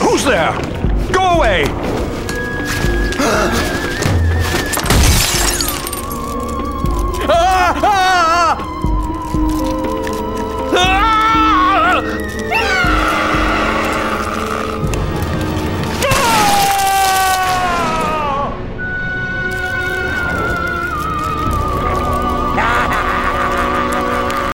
Who's there? Go away!